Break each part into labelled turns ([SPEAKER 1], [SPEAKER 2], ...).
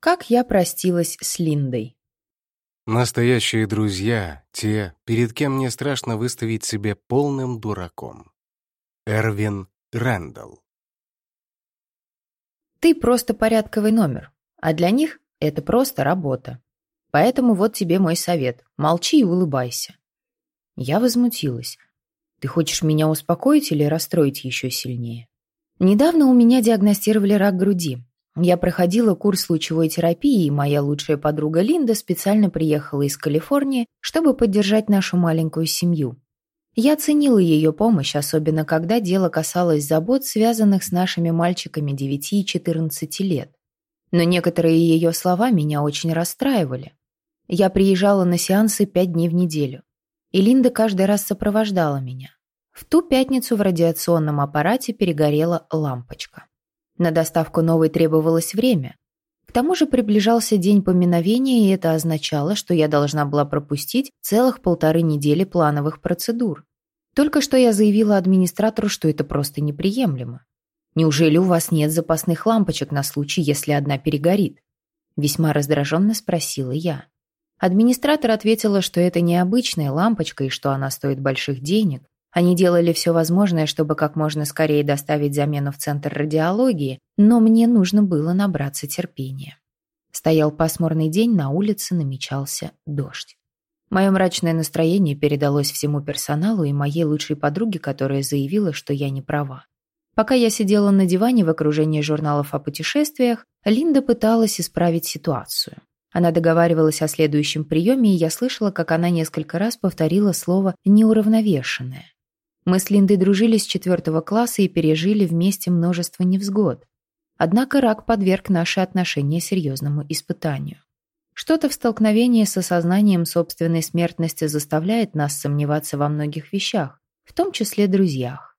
[SPEAKER 1] Как я простилась с Линдой.
[SPEAKER 2] Настоящие друзья — те, перед кем мне страшно выставить себя полным дураком. Эрвин Рэндалл
[SPEAKER 1] Ты просто порядковый номер, а для них это просто работа. Поэтому вот тебе мой совет. Молчи и улыбайся. Я возмутилась. Ты хочешь меня успокоить или расстроить еще сильнее? Недавно у меня диагностировали рак груди. Я проходила курс лучевой терапии, и моя лучшая подруга Линда специально приехала из Калифорнии, чтобы поддержать нашу маленькую семью. Я ценила ее помощь, особенно когда дело касалось забот, связанных с нашими мальчиками 9 и 14 лет. Но некоторые ее слова меня очень расстраивали. Я приезжала на сеансы пять дней в неделю, и Линда каждый раз сопровождала меня. В ту пятницу в радиационном аппарате перегорела лампочка. На доставку новой требовалось время. К тому же приближался день поминовения, и это означало, что я должна была пропустить целых полторы недели плановых процедур. Только что я заявила администратору, что это просто неприемлемо. Неужели у вас нет запасных лампочек на случай, если одна перегорит? Весьма раздраженно спросила я. Администратор ответила, что это необычная лампочка и что она стоит больших денег, они делали все возможное, чтобы как можно скорее доставить замену в центр радиологии, но мне нужно было набраться терпения. Стоял пасмурный день, на улице намечался дождь. Мое мрачное настроение передалось всему персоналу и моей лучшей подруге, которая заявила, что я не права. Пока я сидела на диване в окружении журналов о путешествиях, Линда пыталась исправить ситуацию. Она договаривалась о следующем приеме, и я слышала, как она несколько раз повторила слово «неуравновешенное». Мы с Линдой дружили с четвертого класса и пережили вместе множество невзгод. Однако рак подверг наши отношения серьезному испытанию. Что-то в столкновении с осознанием собственной смертности заставляет нас сомневаться во многих вещах, в том числе друзьях.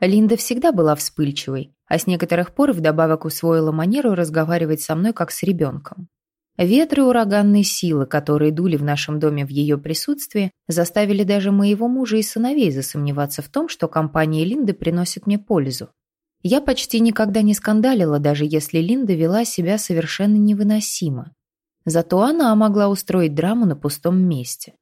[SPEAKER 1] Линда всегда была вспыльчивой, а с некоторых пор вдобавок усвоила манеру разговаривать со мной как с ребенком. Ветры ураганной силы, которые дули в нашем доме в ее присутствии, заставили даже моего мужа и сыновей засомневаться в том, что компания Линды приносит мне пользу. Я почти никогда не скандалила, даже если Линда вела себя совершенно невыносимо. Зато она могла устроить драму на пустом месте.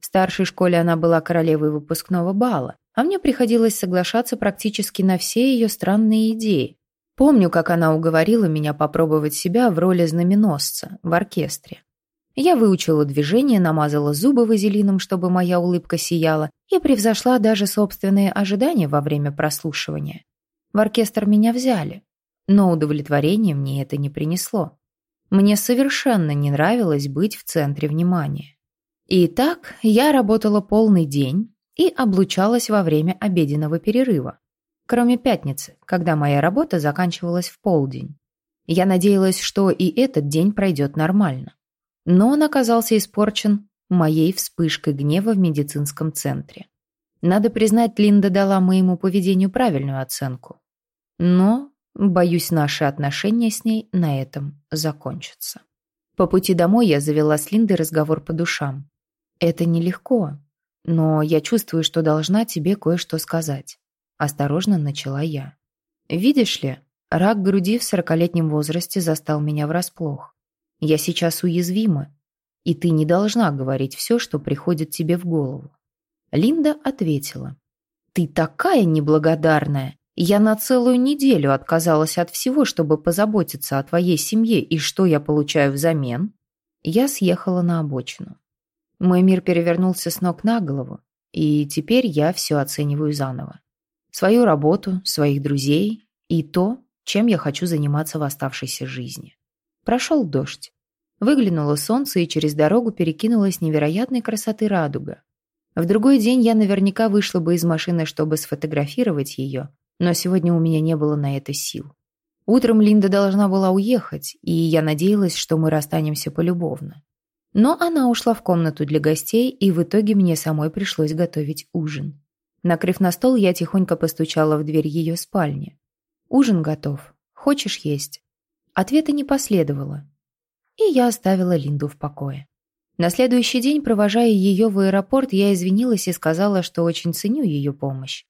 [SPEAKER 1] В старшей школе она была королевой выпускного бала, а мне приходилось соглашаться практически на все ее странные идеи, Помню, как она уговорила меня попробовать себя в роли знаменосца в оркестре. Я выучила движение, намазала зубы вазелином, чтобы моя улыбка сияла, и превзошла даже собственные ожидания во время прослушивания. В оркестр меня взяли, но удовлетворение мне это не принесло. Мне совершенно не нравилось быть в центре внимания. И так я работала полный день и облучалась во время обеденного перерыва кроме пятницы, когда моя работа заканчивалась в полдень. Я надеялась, что и этот день пройдет нормально. Но он оказался испорчен моей вспышкой гнева в медицинском центре. Надо признать, Линда дала моему поведению правильную оценку. Но, боюсь, наши отношения с ней на этом закончатся. По пути домой я завела с Линдой разговор по душам. Это нелегко, но я чувствую, что должна тебе кое-что сказать. Осторожно начала я. «Видишь ли, рак груди в сорокалетнем возрасте застал меня врасплох. Я сейчас уязвима, и ты не должна говорить все, что приходит тебе в голову». Линда ответила. «Ты такая неблагодарная! Я на целую неделю отказалась от всего, чтобы позаботиться о твоей семье, и что я получаю взамен?» Я съехала на обочину. Мой мир перевернулся с ног на голову, и теперь я все оцениваю заново свою работу, своих друзей и то, чем я хочу заниматься в оставшейся жизни. Прошел дождь. Выглянуло солнце, и через дорогу перекинулась невероятной красоты радуга. В другой день я наверняка вышла бы из машины, чтобы сфотографировать ее, но сегодня у меня не было на это сил. Утром Линда должна была уехать, и я надеялась, что мы расстанемся полюбовно. Но она ушла в комнату для гостей, и в итоге мне самой пришлось готовить ужин. Накрыв на стол, я тихонько постучала в дверь ее спальни. «Ужин готов. Хочешь есть?» Ответа не последовало. И я оставила Линду в покое. На следующий день, провожая ее в аэропорт, я извинилась и сказала, что очень ценю ее помощь.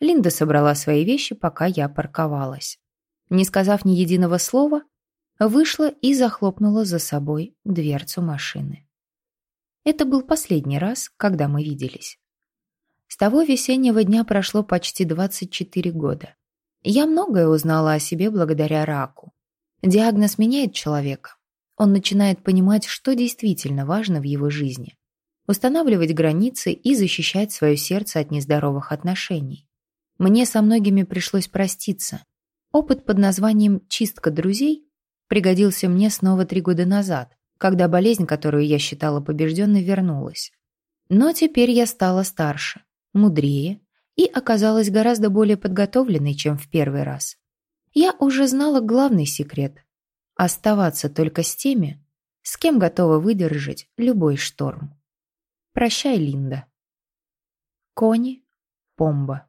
[SPEAKER 1] Линда собрала свои вещи, пока я парковалась. Не сказав ни единого слова, вышла и захлопнула за собой дверцу машины. Это был последний раз, когда мы виделись. С того весеннего дня прошло почти 24 года. Я многое узнала о себе благодаря раку. Диагноз меняет человека. Он начинает понимать, что действительно важно в его жизни. Устанавливать границы и защищать свое сердце от нездоровых отношений. Мне со многими пришлось проститься. Опыт под названием «чистка друзей» пригодился мне снова три года назад, когда болезнь, которую я считала побежденной, вернулась. Но теперь я стала старше, мудрее и оказалась гораздо более подготовленной, чем в первый раз. Я уже знала главный секрет – оставаться только с теми, с кем готова выдержать любой шторм. Прощай, Линда. Кони Помба